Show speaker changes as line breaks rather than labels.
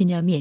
기념일.